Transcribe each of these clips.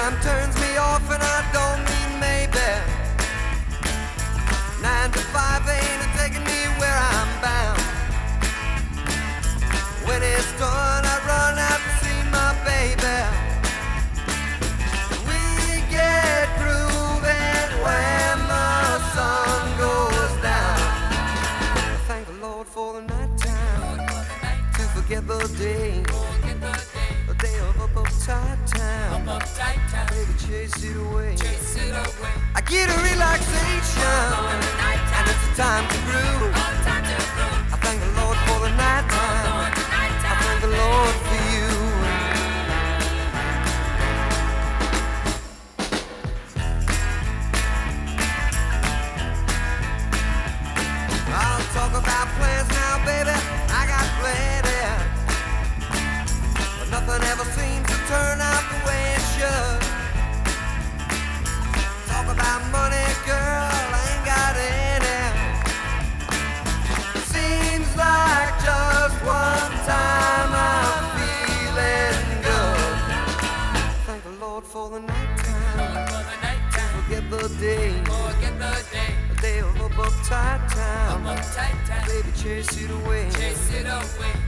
time turns me off, and I don't mean maybe. Nine to five ain't taking me where I'm bound. When it's done, I run out to see my baby. We get grooving when the sun goes down. Thank the Lord for the night time to forget the day. The day of up uptight time. Baby, chase it away. I get a relaxation, and it's a time to groove. I thank the Lord for the night time. I thank the Lord for you. I'll talk about plans now, baby. I got plenty. The day, the day of time. Baby, chase it away.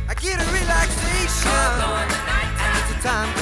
I get a relaxation, and it's a time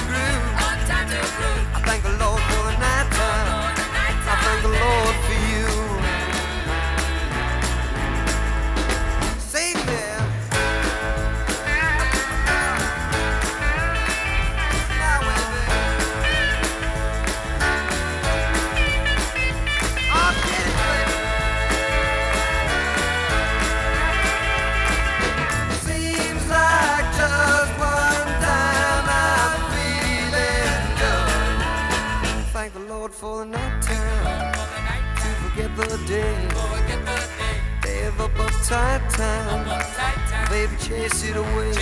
for the night time to forget the day. Day of up uptight time. Baby, chase it away.